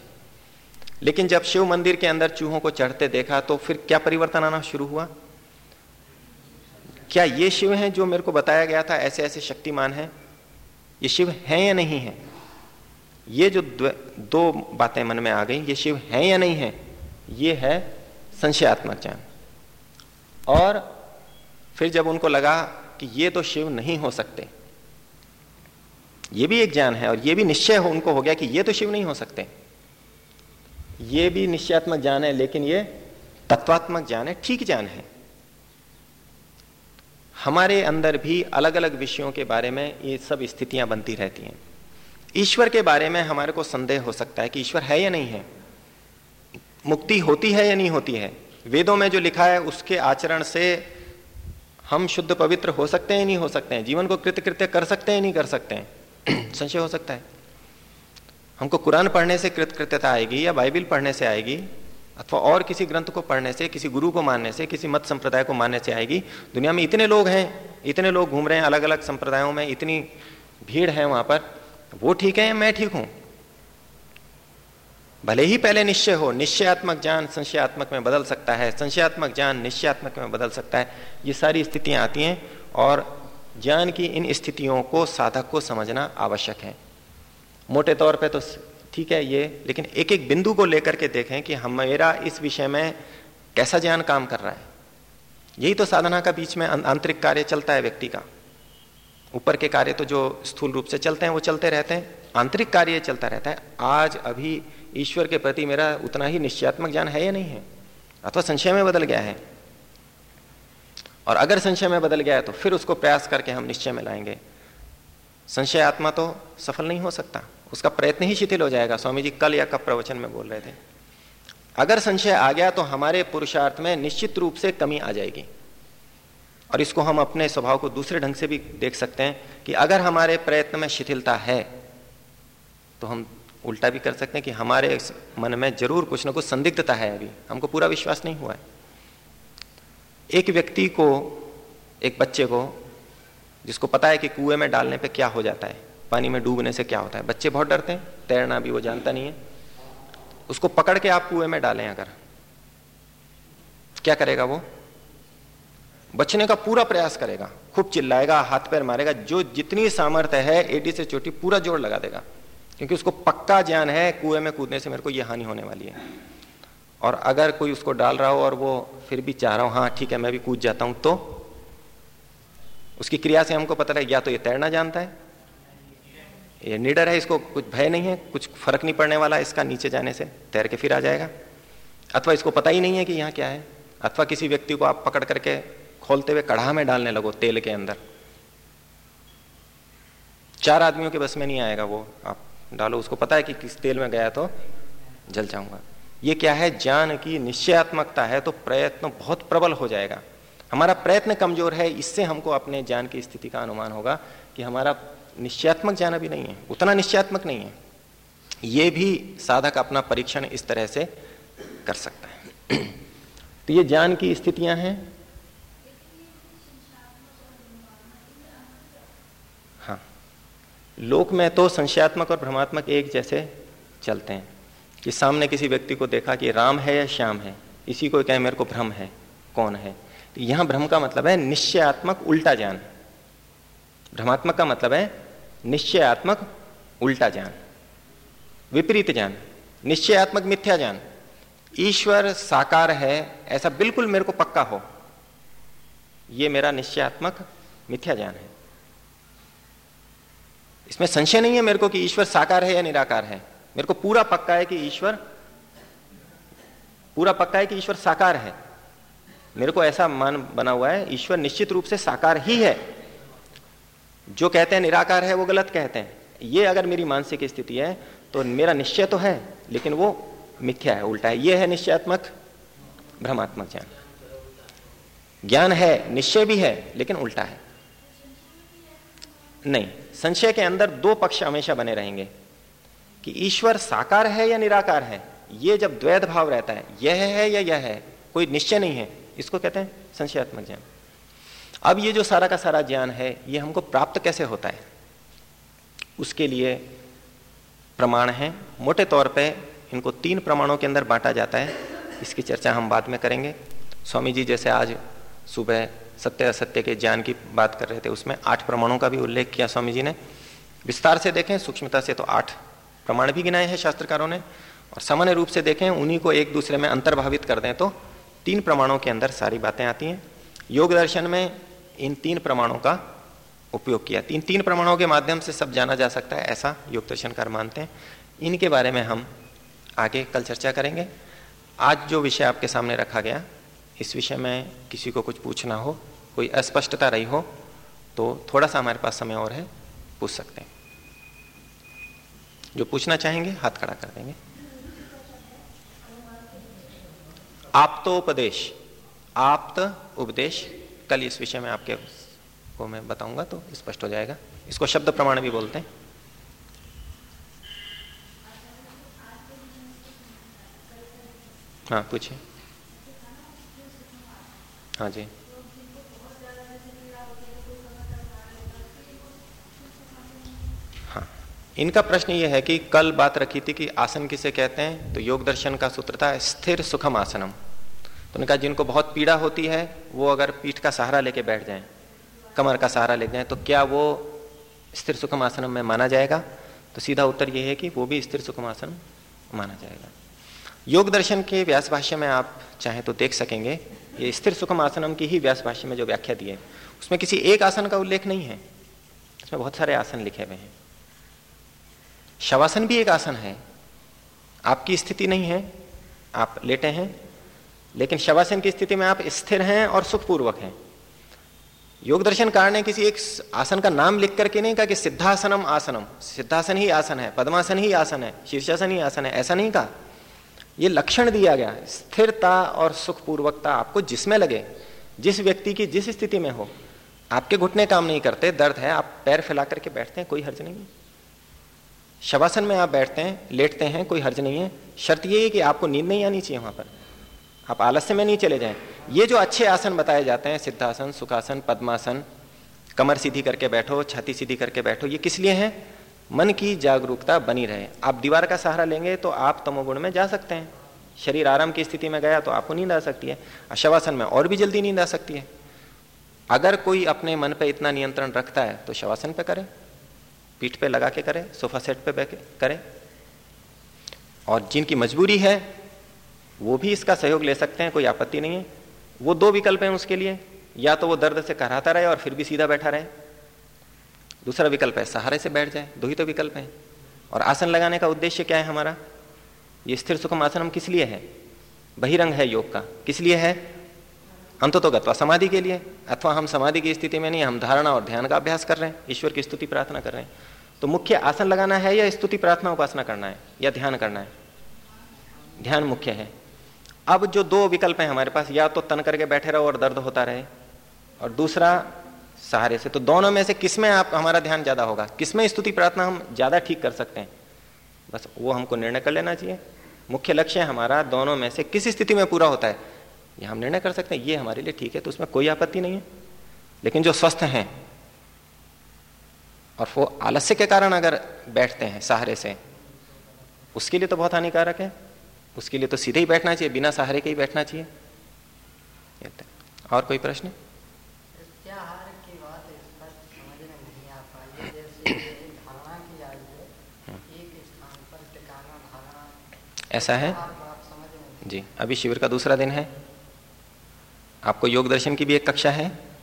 लेकिन जब शिव मंदिर के अंदर चूहों को चढ़ते देखा तो फिर क्या परिवर्तन आना शुरू हुआ? क्या ये शिव हैं जो मेरे को बताया गया था ऐसे ऐसे शक्तिमान हैं? ये शिव हैं या नहीं है? ये जो दो बातें मन में आ गई, ये शिव है या नहीं है, ये है संशयात्मक ज्ञान। और फिर जब उनको लगा कि ये तो शिव नहीं हो सकते, ये भी एक ज्ञान है और ये भी निश्चय हो, उनको हो गया कि ये तो शिव नहीं हो सकते। ये भी निश्चयात्मक ज्ञान है, लेकिन ये तत्वात्मक ज्ञान है, ठीक ज्ञान है। हमारे अंदर भी अलग अलग विषयों के बारे में ये सब स्थितियाँ बनती रहती हैं। ईश्वर के बारे में हमारे को संदेह हो सकता है कि ईश्वर है या नहीं है। मुक्ति होती है या नहीं होती है? वेदों में जो लिखा है, उसके आचरण से हम शुद्ध पवित्र हो सकते हैं नहीं हो सकते हैं? जीवन को कृत्य कृत्य कर सकते हैं नहीं कर सकते हैं? संशय हो सकता है। हमको कुरान पढ़ने से कृतकृत्यता आएगी या बाइबिल पढ़ने से आएगी, अथवा और किसी ग्रंथ को पढ़ने से, किसी गुरु को मानने से, किसी मत संप्रदाय को मानने से आएगी। दुनिया में इतने लोग हैं, इतने लोग घूम रहे हैं अलग अलग संप्रदायों में इतनी भीड़ है वहाँ पर। वो ठीक है या मैं ठीक हूँ? भले ही पहले निश्चय हो, निश्चयात्मक ज्ञान संशयात्मक में बदल सकता है, संशयात्मक ज्ञान निश्चयात्मक में बदल सकता है, ये सारी स्थितियाँ आती हैं और ज्ञान की इन स्थितियों को साधक को समझना आवश्यक है। मोटे तौर पे तो ठीक है ये, लेकिन एक एक बिंदु को लेकर के देखें कि हम मेरा इस विषय में कैसा ज्ञान काम कर रहा है। यही तो साधना का बीच में आंतरिक कार्य चलता है व्यक्ति का। ऊपर के कार्य तो जो स्थूल रूप से चलते हैं, वो चलते रहते हैं। आंतरिक कार्य चलता रहता है। आज अभी ईश्वर के प्रति मेरा उतना ही निश्चयात्मक ज्ञान है या नहीं है? अथवा संशय में बदल गया है? और अगर संशय में बदल गया है तो फिर उसको प्रयास करके हम निश्चय में लाएँगे। संशय आत्मा तो सफल नहीं हो सकता। उसका प्रयत्न ही शिथिल हो जाएगा। स्वामी जी कल या कब प्रवचन में बोल रहे थे? अगर संशय आ गया तो हमारे पुरुषार्थ में निश्चित रूप से कमी आ जाएगी। और इसको हम अपने स्वभाव को दूसरे ढंग से भी देख सकते हैं कि अगर हमारे प्रयत्न में शिथिलता है तो हम उल्टा भी कर सकते हैं कि हमारे मन में ज़रूर कुछ ना कुछ संदिग्धता है अभी। हमको पूरा विश्वास नहीं हुआ है। एक व्यक्ति को, एक बच्चे को, जिसको पता है कि कुएँ में डालने पे क्या हो जाता है, पानी में डूबने से क्या होता है, बच्चे बहुत डरते हैं, तैरना भी वो जानता नहीं है। उसको पकड़ के आप कुएँ में डालें अगर। क्या करेगा वो? बचने का पूरा प्रयास करेगा, खूब चिल्लाएगा, हाथ पैर मारेगा, जो जितनी सामर्थ्य है एडी से चोटी पूरा ज़ोर लगा देगा। क्योंकि उसको पक्का ज्ञान है, कुएँ में कूदने से मेरे को यह हानि होने वाली है। और अगर कोई उसको डाल रहा हो और वो फिर भी चाह रहा हो हाँ ठीक है, मैं भी कूद जाता हूँ तो उसकी क्रिया से हमको पता लगे, या तो ये तैरना जानता है, ये निडर है, इसको कुछ भय नहीं है, कुछ फ़र्क नहीं पड़ने वाला इसका नीचे जाने से, तैर के फिर आ जाएगा। अथवा इसको पता ही नहीं है कि यहाँ क्या है। अथवा किसी व्यक्ति को आप पकड़ करके खोलते हुए कढ़ा में डालने लगो तेल के अंदर। चार आदमियों के बस में नहीं आएगा वो। आप डालो, उसको पता है कि किस तेल में गया तो जल जाऊँगा। ये क्या है? ज्ञान की निश्चयात्मकता है तो प्रयत्न बहुत प्रबल हो जाएगा। हमारा प्रयत्न कमज़ोर है, इससे हमको अपने ज्ञान की स्थिति का अनुमान होगा कि हमारा निश्चयात्मक ज्ञान अभी नहीं है। उतना निश्चयात्मक नहीं है। ये भी साधक अपना परीक्षण इस तरह से कर सकता है। तो ये ज्ञान की स्थितियाँ हैं। लोक में तो संशयात्मक और भ्रमात्मक एक जैसे चलते हैं कि सामने किसी व्यक्ति को देखा कि राम है या श्याम है, इसी को कहे मेरे को भ्रम है, कौन है? तो यहाँ भ्रम का मतलब है निश्चयात्मक उल्टा ज्ञान भ्रमात्मक का मतलब है निश्चयात्मक उल्टा ज्ञान विपरीत ज्ञान निश्चयात्मक मिथ्या ज्ञान ईश्वर साकार है, ऐसा बिल्कुल मेरे को पक्का हो यह मेरा निश्चयात्मक मिथ्या ज्ञान है। इसमें संशय नहीं है मेरे को कि ईश्वर साकार है या निराकार है। मेरे को पूरा पक्का है कि ईश्वर, पूरा पक्का है कि ईश्वर साकार है। मेरे को ऐसा मान बना हुआ है, ईश्वर निश्चित रूप से साकार ही है। जो कहते हैं निराकार है, वो गलत कहते हैं। ये अगर मेरी मानसिक स्थिति है तो मेरा निश्चय तो है, लेकिन वो मिथ्या है, उल्टा है। ये है निश्चयात्मक भ्रमात्मक ज्ञान। ज्ञान है, निश्चय भी है, लेकिन उल्टा है। नहीं, संशय के अंदर दो पक्ष हमेशा बने रहेंगे कि ईश्वर साकार है या निराकार है। ये जब द्वैध भाव रहता है, यह है या यह है, कोई निश्चय नहीं है। इसको कहते हैं संशयात्मक ज्ञान। अब ये जो सारा का सारा ज्ञान है, ये हमको प्राप्त कैसे होता है? उसके लिए प्रमाण है। मोटे तौर पे इनको तीन प्रमाणों के अंदर बांटा जाता है। इसकी चर्चा हम बाद में करेंगे। स्वामी जी, जैसे आज सुबह सत्य असत्य के ज्ञान की बात कर रहे थे, उसमें आठ प्रमाणों का भी उल्लेख किया स्वामी जी ने। विस्तार से देखें, सूक्ष्मता से तो आठ प्रमाण भी गिनाए हैं शास्त्रकारों ने, और सामान्य रूप से देखें, उन्हीं को एक दूसरे में अंतर्भावित कर दें तो तीन प्रमाणों के अंदर सारी बातें आती हैं। योग दर्शन में इन तीन प्रमाणों का उपयोग किया। तीन तीन प्रमाणों के माध्यम से सब जाना जा सकता है, ऐसा योग दर्शनकार मानते हैं। इनके बारे में हम आगे कल चर्चा करेंगे। आज जो विषय आपके सामने रखा गया, इस विषय में किसी को कुछ पूछना हो कोई अस्पष्टता रही हो तो थोड़ा सा हमारे पास समय और है, पूछ सकते हैं। जो पूछना चाहेंगे, हाथ खड़ा कर देंगे। आप तो उपदेश आप उपदेश। कल इस विषय में आपके को मैं बताऊँगा तो स्पष्ट हो जाएगा। इसको शब्द प्रमाण भी बोलते हैं। हाँ पूछिए। हाँ जी। इनका प्रश्न यह है कि कल बात रखी थी कि आसन किसे कहते हैं? तो योग दर्शन का सूत्र था, स्थिर सुखम आसनम। तो उनका जिनको बहुत पीड़ा होती है, वो अगर पीठ का सहारा लेके बैठ जाएँ, कमर का सहारा ले जाएँ तो क्या वो स्थिर सुखम आसनम में माना जाएगा? तो सीधा उत्तर ये है कि वो भी स्थिर सुखम आसन माना जाएगा। योग दर्शन के व्यास भाष्य में आप चाहें तो देख सकेंगे, ये स्थिर सुखम आसनम की ही व्यास भाष्य में जो व्याख्या दी है, उसमें किसी एक आसन का उल्लेख नहीं है। उसमें बहुत सारे आसन लिखे हुए हैं। शवासन भी एक आसन है। आपकी स्थिति नहीं है, आप लेटे हैं, लेकिन शवासन की स्थिति में आप स्थिर हैं और सुखपूर्वक हैं। योग दर्शन कार ने किसी एक आसन का नाम लिख करके नहीं कहा कि सिद्धासनम आसनम। सिद्धासन ही आसन है, पद्मासन ही आसन है, शीर्षासन ही आसन है, ऐसा नहीं कहा। यह लक्षण दिया गया, स्थिरता और सुखपूर्वकता आपको जिसमें लगे, जिस व्यक्ति की जिस स्थिति में हो, आपके घुटने काम नहीं करते, दर्द है, आप पैर फैला करके बैठते हैं, कोई हर्ज नहीं। शवासन में आप बैठते हैं, लेटते हैं, कोई हर्ज नहीं है। शर्त ये है कि आपको नींद नहीं आनी चाहिए वहाँ पर। आप आलस्य में नहीं चले जाएँ। ये जो अच्छे आसन बताए जाते हैं, सिद्धासन, सुखासन, पद्मासन, कमर सीधी करके बैठो, छाती सीधी करके बैठो, ये किस लिए है? मन की जागरूकता बनी रहे। आप दीवार का सहारा लेंगे तो आप तमोगुण में जा सकते हैं। शरीर आराम की स्थिति में गया तो आपको नींद आ सकती है। शवासन में और भी जल्दी नींद आ सकती है। अगर कोई अपने मन पर इतना नियंत्रण रखता है तो शवासन पे करे। पीठ पे लगा के करें, सोफा सेट पे बैठे, करे। और जिनकी मजबूरी है, वो भी इसका सहयोग ले सकते हैं, कोई आपत्ति नहीं है। वो दो विकल्प हैं उसके लिए, या तो वो दर्द से कराता रहे और फिर भी सीधा बैठा रहे। दूसरा विकल्प है, सहारे से बैठ जाए, दो ही तो विकल्प हैं। और आसन लगाने का उद्देश्य क्या है हमारा? ये स्थिर सुखम आसन हम किस लिए है? बहिरंग है योग का। किस लिए है? अंत तो गत्वा समाधि के लिए। अथवा हम समाधि की स्थिति में नहीं, हम धारणा और ध्यान का अभ्यास कर रहे हैं, ईश्वर की स्तुति प्रार्थना कर रहे हैं। तो मुख्य आसन लगाना है या स्तुति प्रार्थना उपासना करना है या ध्यान करना है? ध्यान मुख्य है। अब जो दो विकल्प हैं हमारे पास, या तो तन करके बैठे रहो और दर्द होता रहे, और दूसरा सहारे से। तो दोनों में से किसमें आप, हमारा ध्यान ज़्यादा होगा? किसमें स्तुति प्रार्थना हम ज़्यादा ठीक कर सकते हैं? बस वो हमको निर्णय कर लेना चाहिए। मुख्य लक्ष्य हमारा दोनों में से किस स्थिति में पूरा होता है। ये हम निर्णय कर सकते हैं, ये हमारे लिए ठीक है तो उसमें कोई आपत्ति नहीं है। लेकिन जो स्वस्थ हैं और वो आलस्य के कारण अगर बैठते हैं सहारे से उसके लिए तो बहुत हानिकारक है। उसके लिए तो सीधे ही बैठना चाहिए बिना सहारे के ही बैठना चाहिए। और कोई प्रश्न? ऐसा है? जी। अभी शिविर का दूसरा दिन है। आपको योग दर्शन की भी एक कक्षा है?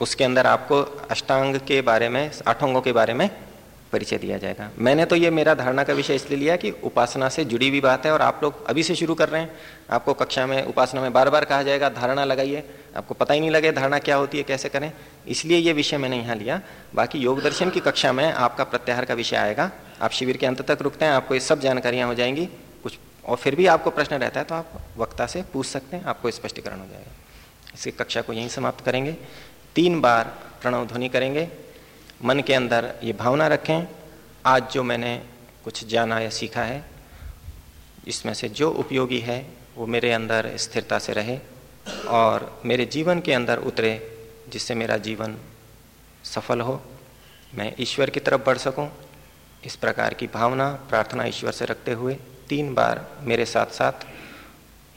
उसके अंदर आपको अष्टांग के बारे में आठोंगों के बारे में परिचय दिया जाएगा। मैंने तो ये मेरा धारणा का विषय इसलिए लिया कि उपासना से जुड़ी हुई बात है और आप लोग अभी से शुरू कर रहे हैं। आपको कक्षा में उपासना में बार बार कहा जाएगा, धारणा लगाइए। आपको पता ही नहीं लगे धारणा क्या होती है, कैसे करें। इसलिए ये विषय मैंने यहाँ लिया। बाकी योग दर्शन की कक्षा में आपका प्रत्याहार का विषय आएगा। आप शिविर के अंत तक रुकते हैं, आपको ये सब जानकारियाँ हो जाएँगी। कुछ और फिर भी आपको प्रश्न रहता है तो आप वक्ता से पूछ सकते हैं, आपको स्पष्टीकरण हो जाएगा। इसी कक्षा को यहीं समाप्त करेंगे। तीन बार प्रणव ध्वनि करेंगे। मन के अंदर ये भावना रखें, आज जो मैंने कुछ जाना या सीखा है, इसमें से जो उपयोगी है, वो मेरे अंदर स्थिरता से रहे और मेरे जीवन के अंदर उतरे, जिससे मेरा जीवन सफल हो। मैं ईश्वर की तरफ़ बढ़ सकूँ। इस प्रकार की भावना, प्रार्थना ईश्वर से रखते हुए तीन बार मेरे साथ साथ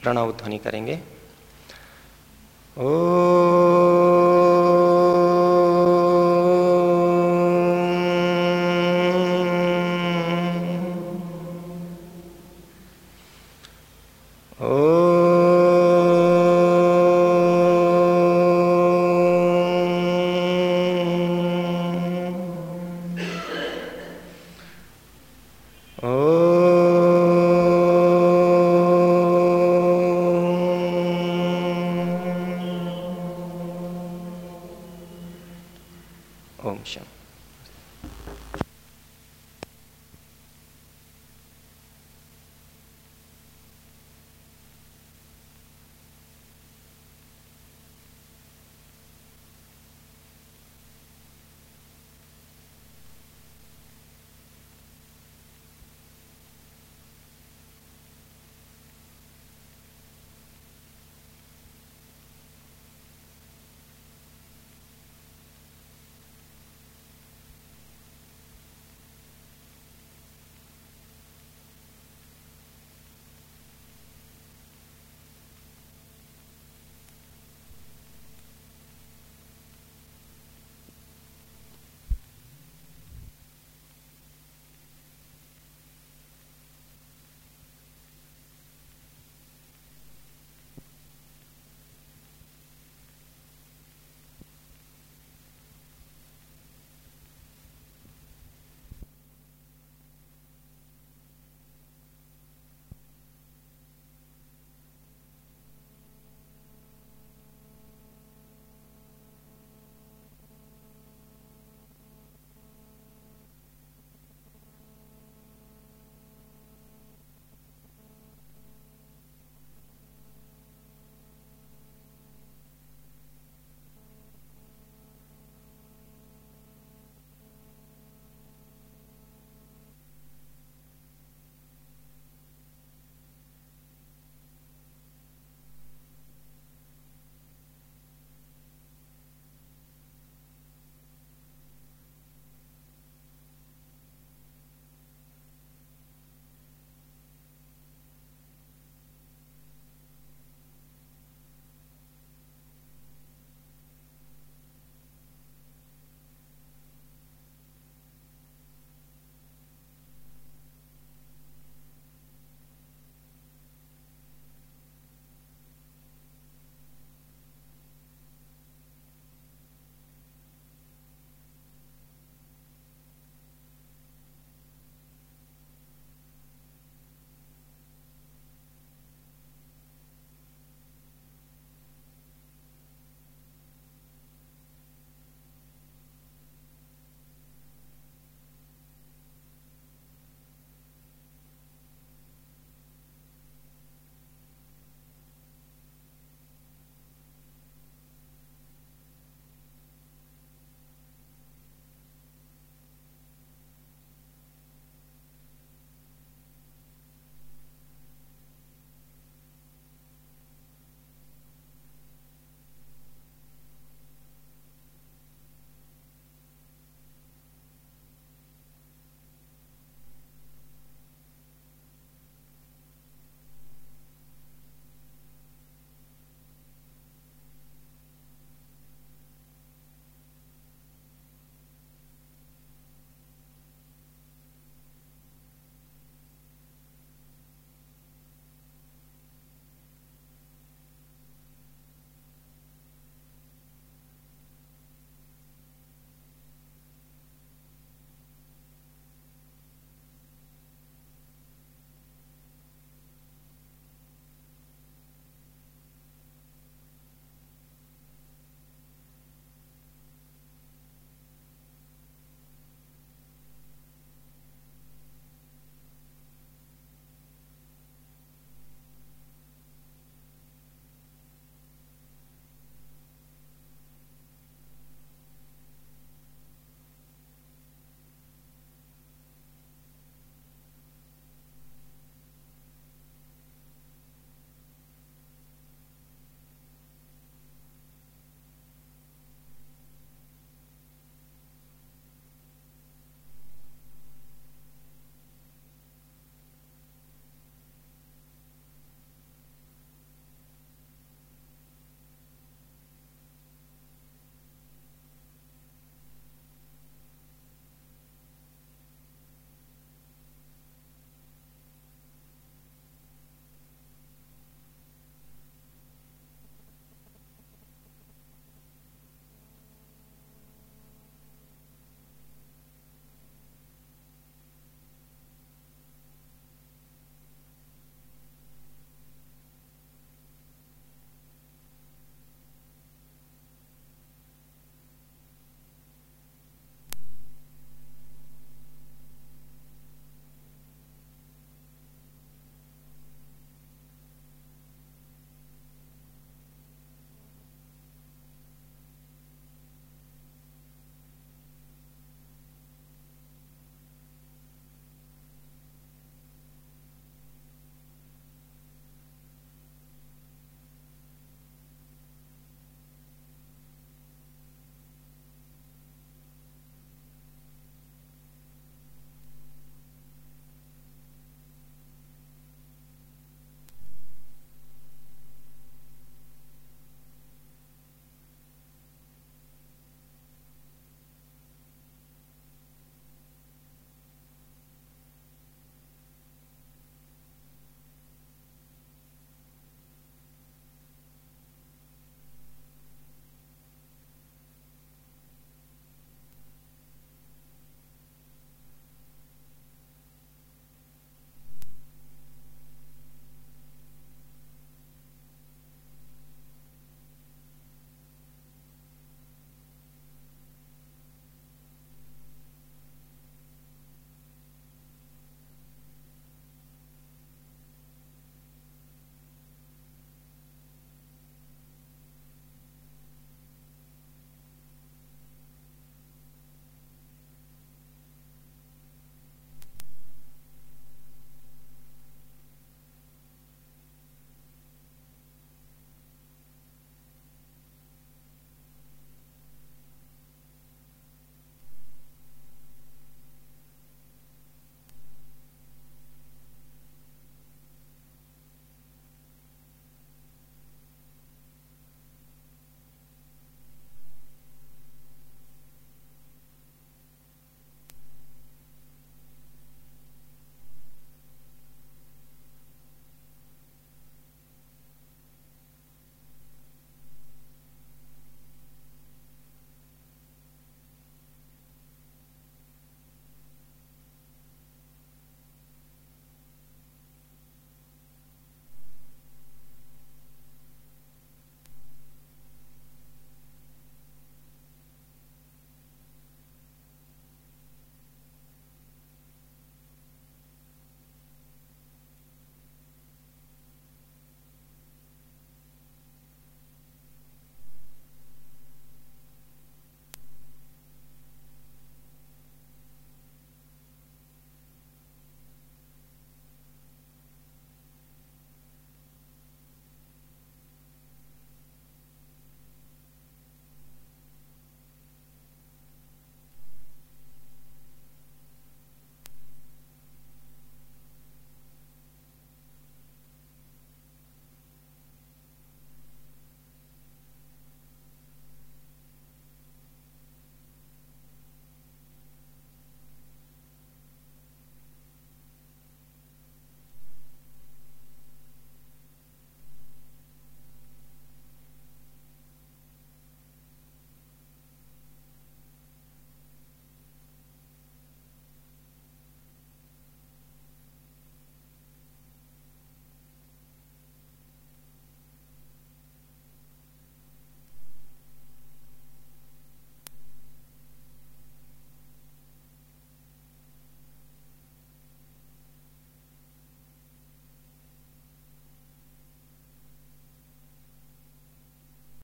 प्रणव ध्वनि करेंगे। ओ